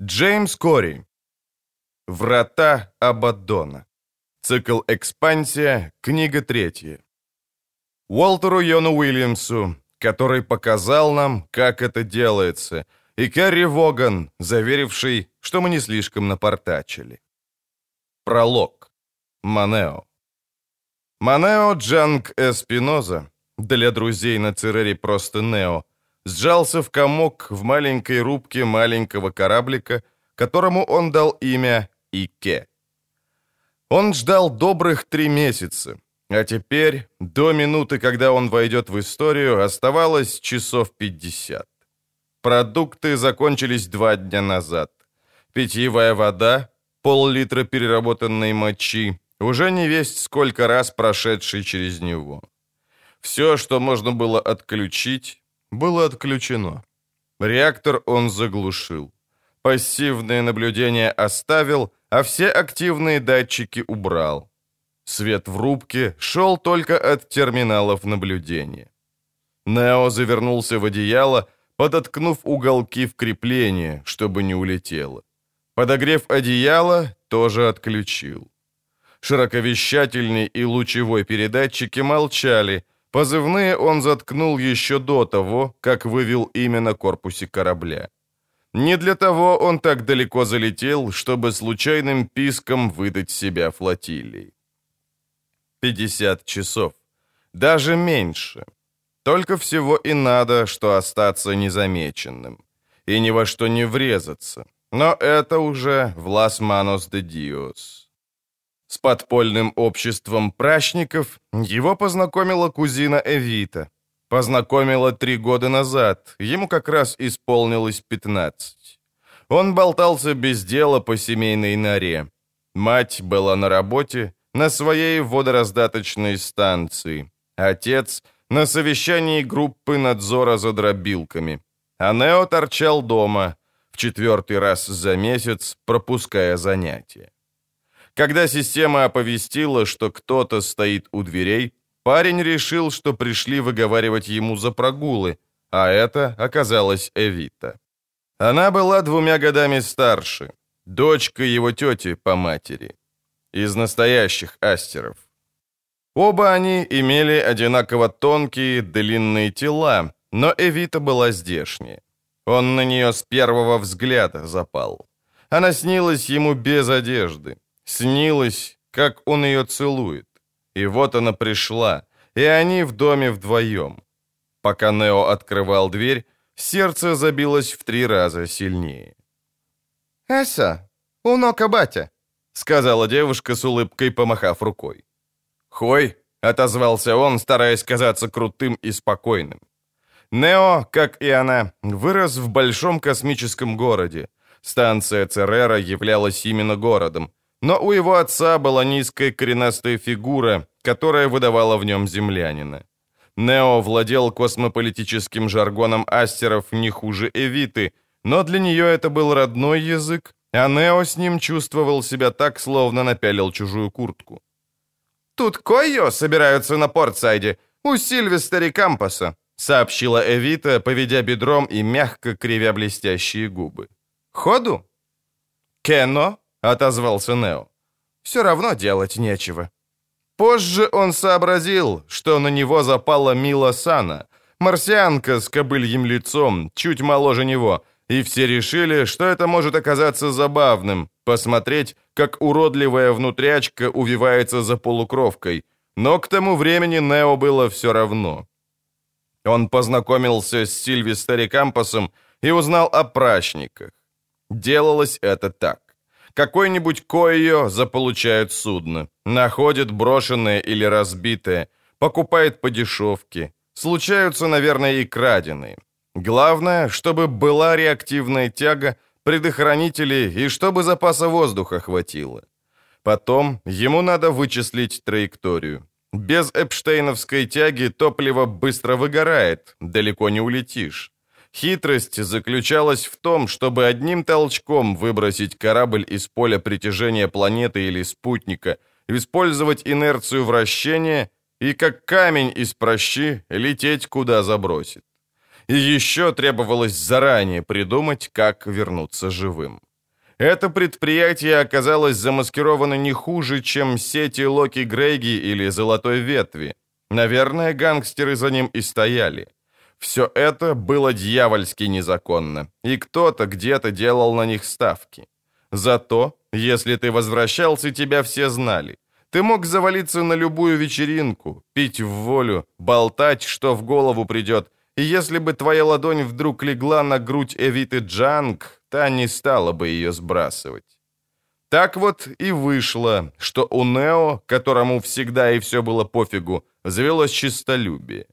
Джеймс Кори. Врата Абаддона. Цикл «Экспансия», книга третья. Уолтеру Йону Уильямсу, который показал нам, как это делается, и Кэрри Воган, заверивший, что мы не слишком напортачили. Пролог. Манео. Манео Джанг Эспиноза, для друзей на Церере просто Нео, сжался в комок в маленькой рубке маленького кораблика, которому он дал имя Ике. Он ждал добрых три месяца, а теперь, до минуты, когда он войдет в историю, оставалось часов 50. Продукты закончились два дня назад. Питьевая вода, пол-литра переработанной мочи, уже не весть сколько раз прошедший через него. Все, что можно было отключить, было отключено. Реактор он заглушил. Пассивное наблюдение оставил, а все активные датчики убрал. Свет в рубке шел только от терминалов наблюдения. Нео завернулся в одеяло, подоткнув уголки в крепление, чтобы не улетело. Подогрев одеяло, тоже отключил. Широковещательный и лучевой передатчики молчали, Позывные он заткнул еще до того, как вывел имя на корпусе корабля. Не для того он так далеко залетел, чтобы случайным писком выдать себя флотилии. 50 часов. Даже меньше. Только всего и надо, что остаться незамеченным. И ни во что не врезаться. Но это уже в Лас Манос де Диос. С подпольным обществом прачников его познакомила кузина Эвита. Познакомила три года назад, ему как раз исполнилось 15. Он болтался без дела по семейной норе. Мать была на работе, на своей водораздаточной станции. Отец — на совещании группы надзора за дробилками. А Нео торчал дома, в четвертый раз за месяц, пропуская занятия. Когда система оповестила, что кто-то стоит у дверей, парень решил, что пришли выговаривать ему за прогулы, а это оказалась Эвита. Она была двумя годами старше, дочка его тети по матери, из настоящих астеров. Оба они имели одинаково тонкие, длинные тела, но Эвита была здешняя. Он на нее с первого взгляда запал. Она снилась ему без одежды. Снилось, как он ее целует. И вот она пришла, и они в доме вдвоем. Пока Нео открывал дверь, сердце забилось в три раза сильнее. «Эса, унока батя», — сказала девушка с улыбкой, помахав рукой. «Хой», — отозвался он, стараясь казаться крутым и спокойным. Нео, как и она, вырос в большом космическом городе. Станция Церера являлась именно городом, но у его отца была низкая коренастая фигура, которая выдавала в нем землянина. Нео владел космополитическим жаргоном астеров не хуже Эвиты, но для нее это был родной язык, а Нео с ним чувствовал себя так, словно напялил чужую куртку. «Тут Койо собираются на Портсайде, у Сильвестери Кампаса», сообщила Эвита, поведя бедром и мягко кривя блестящие губы. «Ходу?» «Кено?» — отозвался Нео. «Все равно делать нечего». Позже он сообразил, что на него запала Мила Сана, марсианка с кобыльем лицом, чуть моложе него, и все решили, что это может оказаться забавным, посмотреть, как уродливая внутрячка увивается за полукровкой, но к тому времени Нео было все равно. Он познакомился с Сильви Старикампасом и узнал о прачниках. Делалось это так. Какой-нибудь Койо заполучает судно, находит брошенное или разбитое, покупает по дешевке. Случаются, наверное, и краденые. Главное, чтобы была реактивная тяга, предохранители и чтобы запаса воздуха хватило. Потом ему надо вычислить траекторию. Без эпштейновской тяги топливо быстро выгорает, далеко не улетишь. Хитрость заключалась в том, чтобы одним толчком выбросить корабль из поля притяжения планеты или спутника, использовать инерцию вращения и, как камень из прощи, лететь куда забросит. И еще требовалось заранее придумать, как вернуться живым. Это предприятие оказалось замаскировано не хуже, чем сети Локи Грейги или Золотой Ветви. Наверное, гангстеры за ним и стояли. Все это было дьявольски незаконно, и кто-то где-то делал на них ставки. Зато, если ты возвращался, тебя все знали. Ты мог завалиться на любую вечеринку, пить в волю, болтать, что в голову придет, и если бы твоя ладонь вдруг легла на грудь Эвиты Джанг, та не стала бы ее сбрасывать. Так вот и вышло, что у Нео, которому всегда и все было пофигу, завелось чистолюбие.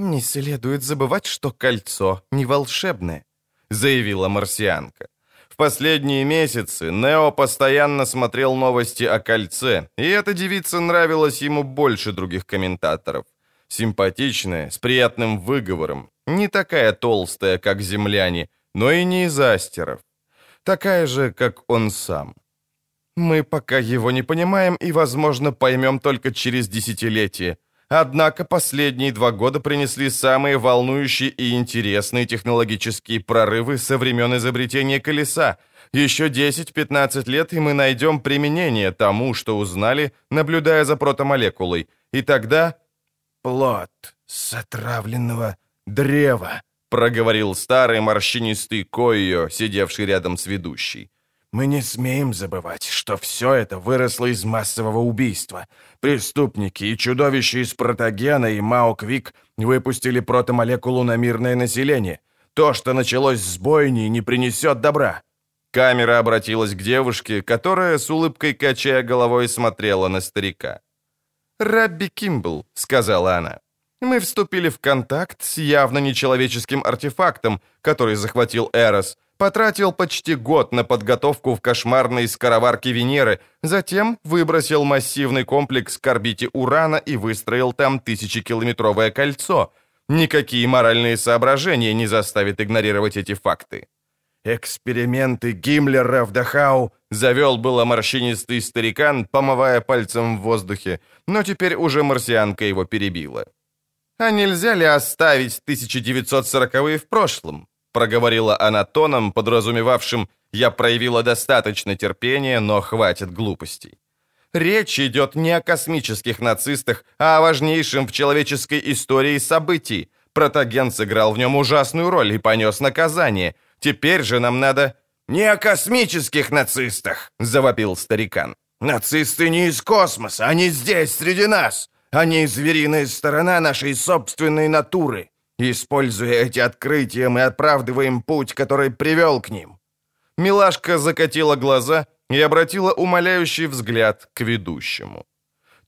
«Не следует забывать, что кольцо не волшебное», — заявила марсианка. В последние месяцы Нео постоянно смотрел новости о кольце, и эта девица нравилась ему больше других комментаторов. Симпатичная, с приятным выговором, не такая толстая, как земляне, но и не из астеров. Такая же, как он сам. Мы пока его не понимаем и, возможно, поймем только через десятилетие. Однако последние два года принесли самые волнующие и интересные технологические прорывы со времен изобретения колеса. Еще 10-15 лет, и мы найдем применение тому, что узнали, наблюдая за протомолекулой. И тогда... «Плод с отравленного древа», — проговорил старый морщинистый Койо, сидевший рядом с ведущей. Мы не смеем забывать, что все это выросло из массового убийства. Преступники и чудовища из Протогена и Маоквик выпустили протомолекулу на мирное население. То, что началось с бойни, не принесет добра. Камера обратилась к девушке, которая с улыбкой, качая головой, смотрела на старика. «Рабби Кимбл», — сказала она, — «мы вступили в контакт с явно нечеловеческим артефактом, который захватил Эрос, потратил почти год на подготовку в кошмарной скороварке Венеры, затем выбросил массивный комплекс к орбите Урана и выстроил там тысячекилометровое кольцо. Никакие моральные соображения не заставят игнорировать эти факты. «Эксперименты Гиммлера в Дахау», — завел было морщинистый старикан, помывая пальцем в воздухе, но теперь уже марсианка его перебила. «А нельзя ли оставить 1940-е в прошлом?» Проговорила она тоном, подразумевавшим «я проявила достаточно терпения, но хватит глупостей». Речь идет не о космических нацистах, а о важнейшем в человеческой истории событии. Протаген сыграл в нем ужасную роль и понес наказание. Теперь же нам надо... «Не о космических нацистах!» — завопил старикан. «Нацисты не из космоса, они здесь, среди нас. Они звериная сторона нашей собственной натуры. Используя эти открытия, мы оправдываем путь, который привел к ним». Милашка закатила глаза и обратила умоляющий взгляд к ведущему.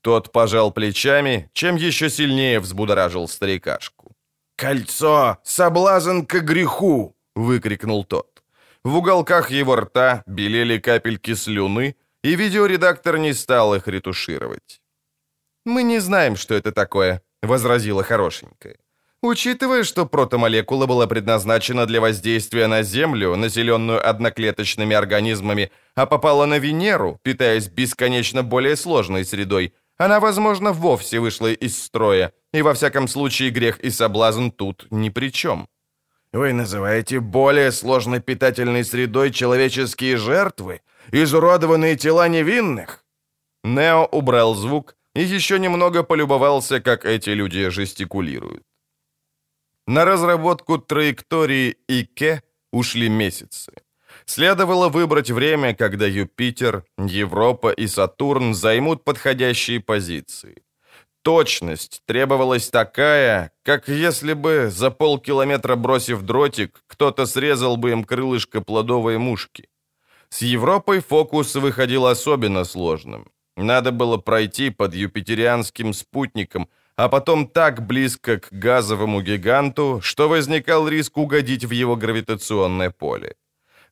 Тот пожал плечами, чем еще сильнее взбудоражил старикашку. «Кольцо! Соблазн к греху!» — выкрикнул тот. В уголках его рта белели капельки слюны, и видеоредактор не стал их ретушировать. «Мы не знаем, что это такое», — возразила хорошенькая. Учитывая, что протомолекула была предназначена для воздействия на Землю, населенную одноклеточными организмами, а попала на Венеру, питаясь бесконечно более сложной средой, она, возможно, вовсе вышла из строя, и во всяком случае грех и соблазн тут ни при чем. Вы называете более сложной питательной средой человеческие жертвы, изуродованные тела невинных? Нео убрал звук и еще немного полюбовался, как эти люди жестикулируют. На разработку траектории ИК ушли месяцы. Следовало выбрать время, когда Юпитер, Европа и Сатурн займут подходящие позиции. Точность требовалась такая, как если бы за полкилометра бросив дротик, кто-то срезал бы им крылышко плодовой мушки. С Европой фокус выходил особенно сложным. Надо было пройти под юпитерианским спутником – а потом так близко к газовому гиганту, что возникал риск угодить в его гравитационное поле.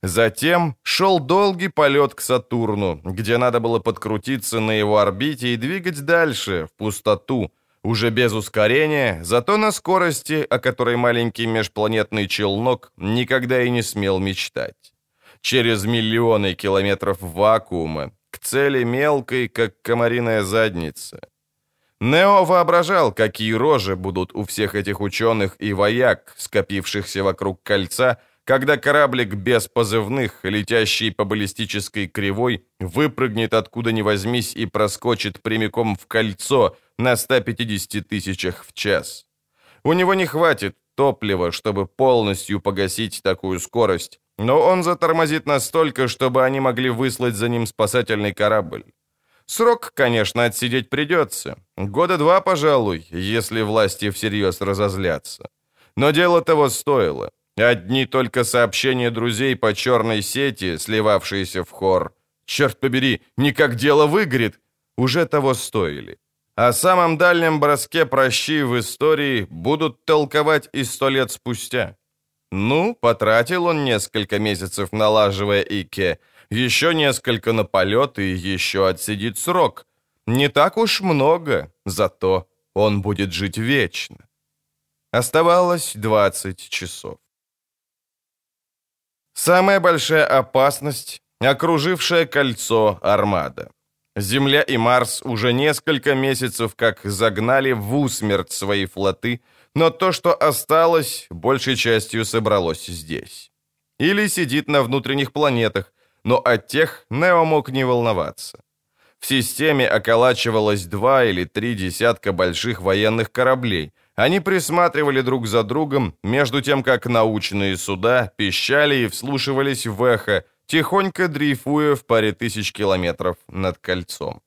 Затем шел долгий полет к Сатурну, где надо было подкрутиться на его орбите и двигать дальше, в пустоту, уже без ускорения, зато на скорости, о которой маленький межпланетный челнок никогда и не смел мечтать. Через миллионы километров вакуума, к цели мелкой, как комариная задница. Нео воображал, какие рожи будут у всех этих ученых и вояк, скопившихся вокруг кольца, когда кораблик без позывных, летящий по баллистической кривой, выпрыгнет откуда ни возьмись и проскочит прямиком в кольцо на 150 тысячах в час. У него не хватит топлива, чтобы полностью погасить такую скорость, но он затормозит настолько, чтобы они могли выслать за ним спасательный корабль. Срок, конечно, отсидеть придется. Года два, пожалуй, если власти всерьез разозлятся. Но дело того стоило. Одни только сообщения друзей по черной сети, сливавшиеся в хор. Черт побери, не как дело выгорит, уже того стоили. О самом дальнем броске прощи в истории будут толковать и сто лет спустя. Ну, потратил он несколько месяцев, налаживая Ике, еще несколько на полет и еще отсидит срок. Не так уж много, зато он будет жить вечно. Оставалось 20 часов. Самая большая опасность — окружившее кольцо Армада. Земля и Марс уже несколько месяцев как загнали в усмерть свои флоты, но то, что осталось, большей частью собралось здесь. Или сидит на внутренних планетах, но от тех Нео мог не волноваться. В системе околачивалось два или три десятка больших военных кораблей. Они присматривали друг за другом, между тем, как научные суда пищали и вслушивались в эхо, тихонько дрейфуя в паре тысяч километров над кольцом.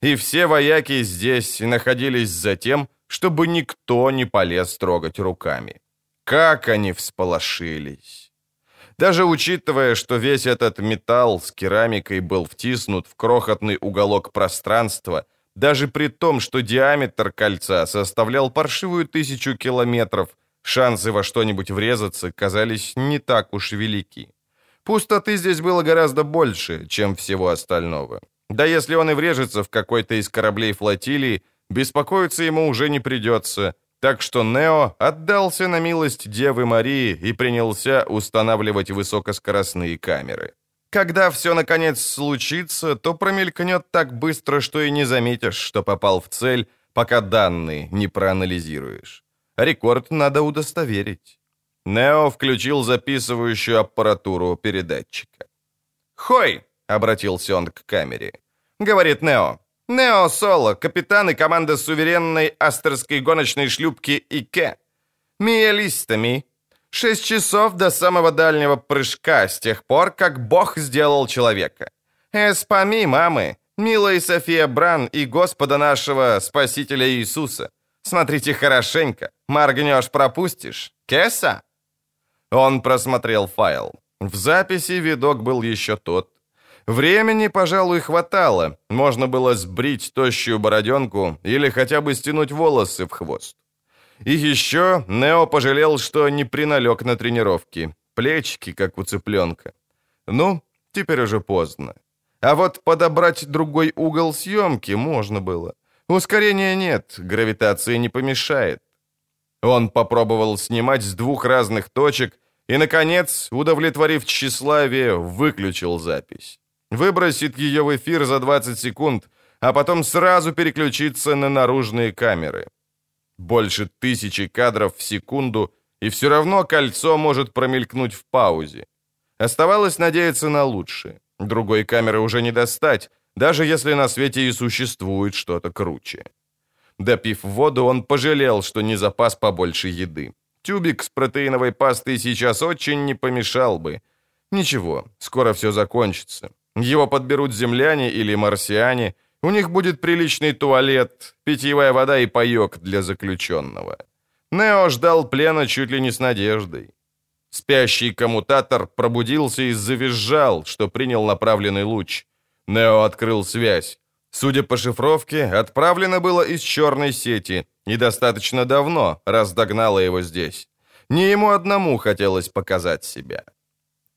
И все вояки здесь находились за тем, чтобы никто не полез трогать руками. Как они всполошились! Даже учитывая, что весь этот металл с керамикой был втиснут в крохотный уголок пространства, даже при том, что диаметр кольца составлял паршивую тысячу километров, шансы во что-нибудь врезаться казались не так уж велики. Пустоты здесь было гораздо больше, чем всего остального. Да если он и врежется в какой-то из кораблей флотилии, беспокоиться ему уже не придется. Так что Нео отдался на милость Девы Марии и принялся устанавливать высокоскоростные камеры. Когда все наконец случится, то промелькнет так быстро, что и не заметишь, что попал в цель, пока данные не проанализируешь. Рекорд надо удостоверить. Нео включил записывающую аппаратуру передатчика. «Хой!» — обратился он к камере. Говорит Нео. «Нео Соло, капитан и команда суверенной астерской гоночной шлюпки Ике. Миелистами. Шесть часов до самого дальнего прыжка с тех пор, как Бог сделал человека. Эспами, мамы, милая София Бран и Господа нашего Спасителя Иисуса. Смотрите хорошенько, моргнешь, пропустишь. Кеса?» Он просмотрел файл. В записи видок был еще тот. Времени, пожалуй, хватало. Можно было сбрить тощую бороденку или хотя бы стянуть волосы в хвост. И еще Нео пожалел, что не приналег на тренировки. Плечики, как у цыпленка. Ну, теперь уже поздно. А вот подобрать другой угол съемки можно было. Ускорения нет, гравитация не помешает. Он попробовал снимать с двух разных точек и, наконец, удовлетворив тщеславие, выключил запись. Выбросит ее в эфир за 20 секунд, а потом сразу переключиться на наружные камеры. Больше тысячи кадров в секунду, и все равно кольцо может промелькнуть в паузе. Оставалось надеяться на лучшее. Другой камеры уже не достать, даже если на свете и существует что-то круче. Допив воду, он пожалел, что не запас побольше еды. Тюбик с протеиновой пастой сейчас очень не помешал бы. Ничего, скоро все закончится. Его подберут земляне или марсиане. У них будет приличный туалет, питьевая вода и паек для заключенного. Нео ждал плена чуть ли не с надеждой. Спящий коммутатор пробудился и завизжал, что принял направленный луч. Нео открыл связь. Судя по шифровке, отправлено было из черной сети, и достаточно давно, раз догнала его здесь. Не ему одному хотелось показать себя.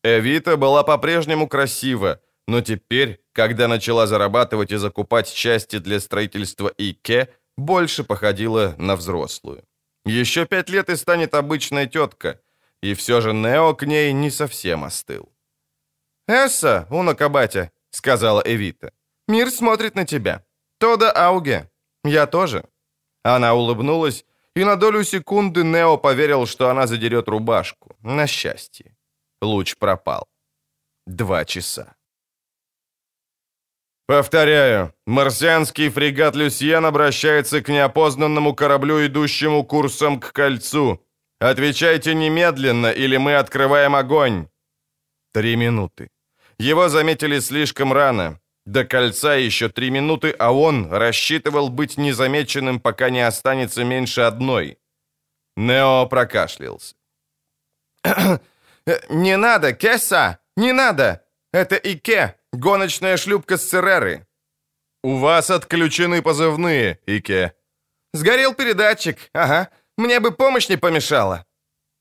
Эвита была по-прежнему красива, но теперь, когда начала зарабатывать и закупать части для строительства ИКЕ, больше походила на взрослую. Еще пять лет и станет обычная тетка, и все же Нео к ней не совсем остыл. «Эсса, Унакабатя», — сказала Эвита, — «мир смотрит на тебя. Тода Ауге. Я тоже». Она улыбнулась, и на долю секунды Нео поверил, что она задерет рубашку. На счастье. Луч пропал. Два часа. Повторяю, марсианский фрегат «Люсьен» обращается к неопознанному кораблю, идущему курсом к кольцу. Отвечайте немедленно, или мы открываем огонь. Три минуты. Его заметили слишком рано. До кольца еще три минуты, а он рассчитывал быть незамеченным, пока не останется меньше одной. Нео прокашлялся. «Не надо, Кесса! Не надо! Это Ике, гоночная шлюпка с Цереры!» «У вас отключены позывные, Ике». «Сгорел передатчик, ага. Мне бы помощь не помешала».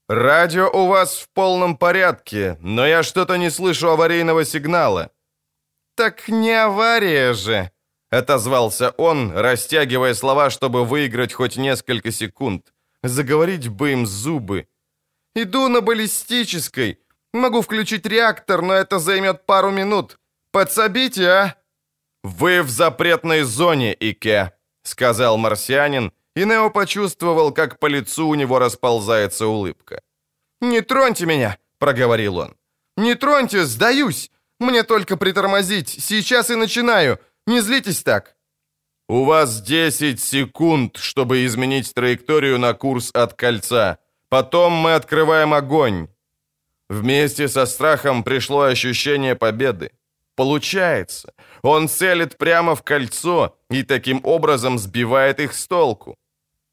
«Радио у вас в полном порядке, но я что-то не слышу аварийного сигнала». «Так не авария же!» — отозвался он, растягивая слова, чтобы выиграть хоть несколько секунд. Заговорить бы им зубы. «Иду на баллистической. Могу включить реактор, но это займет пару минут. Подсобите, а?» «Вы в запретной зоне, Ике», — сказал марсианин, и Нео почувствовал, как по лицу у него расползается улыбка. «Не троньте меня», — проговорил он. «Не троньте, сдаюсь. Мне только притормозить. Сейчас и начинаю. Не злитесь так». «У вас 10 секунд, чтобы изменить траекторию на курс от кольца. Потом мы открываем огонь». Вместе со страхом пришло ощущение победы. Получается, он целит прямо в кольцо и таким образом сбивает их с толку.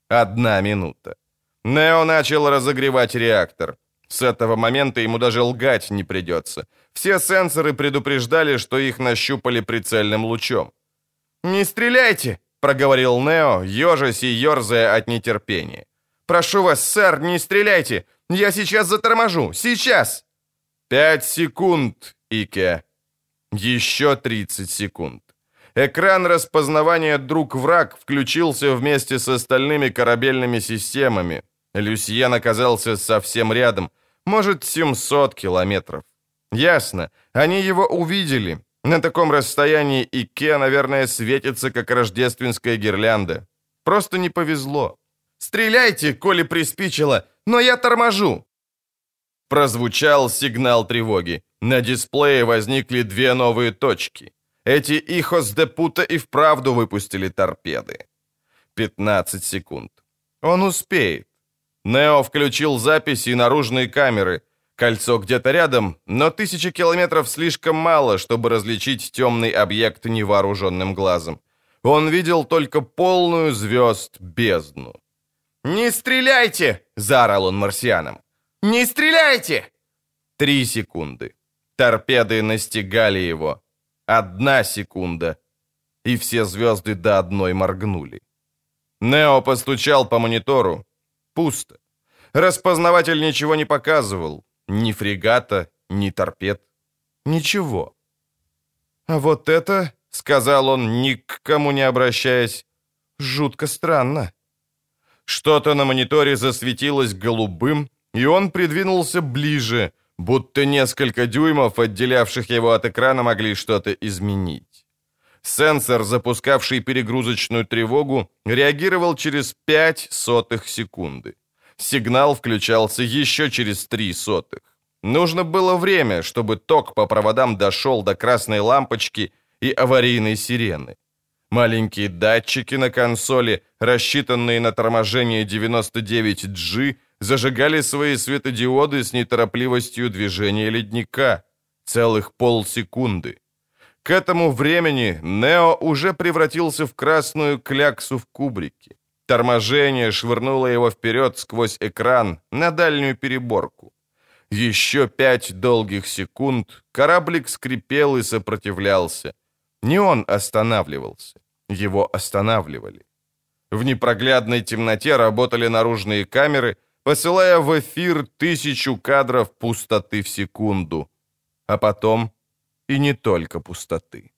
Одна минута. Нео начал разогревать реактор. С этого момента ему даже лгать не придется. Все сенсоры предупреждали, что их нащупали прицельным лучом. «Не стреляйте!» — проговорил Нео, ежась и ерзая от нетерпения. «Прошу вас, сэр, не стреляйте! Я сейчас заторможу! Сейчас!» «Пять секунд, Ике!» Еще 30 секунд. Экран распознавания «Друг-враг» включился вместе с остальными корабельными системами. Люсьен оказался совсем рядом, может, 700 километров. Ясно, они его увидели. На таком расстоянии Ике, наверное, светится, как рождественская гирлянда. Просто не повезло. «Стреляйте, коли приспичило, но я торможу!» Прозвучал сигнал тревоги. На дисплее возникли две новые точки. Эти Ихос де и вправду выпустили торпеды. 15 секунд. Он успеет. Нео включил записи и наружные камеры. Кольцо где-то рядом, но тысячи километров слишком мало, чтобы различить темный объект невооруженным глазом. Он видел только полную звезд бездну. «Не стреляйте!» — заорал он марсианам. «Не стреляйте!» Три секунды. Торпеды настигали его. Одна секунда. И все звезды до одной моргнули. Нео постучал по монитору. Пусто. Распознаватель ничего не показывал. Ни фрегата, ни торпед. Ничего. «А вот это, — сказал он, ни к кому не обращаясь, — жутко странно». Что-то на мониторе засветилось голубым, и он придвинулся ближе, будто несколько дюймов, отделявших его от экрана, могли что-то изменить. Сенсор, запускавший перегрузочную тревогу, реагировал через 5 сотых секунды. Сигнал включался еще через 3 сотых. Нужно было время, чтобы ток по проводам дошел до красной лампочки и аварийной сирены. Маленькие датчики на консоли, рассчитанные на торможение 99G, зажигали свои светодиоды с неторопливостью движения ледника. Целых полсекунды. К этому времени Нео уже превратился в красную кляксу в кубрике. Торможение швырнуло его вперед сквозь экран на дальнюю переборку. Еще пять долгих секунд кораблик скрипел и сопротивлялся. Не он останавливался, его останавливали. В непроглядной темноте работали наружные камеры, посылая в эфир тысячу кадров пустоты в секунду. А потом и не только пустоты.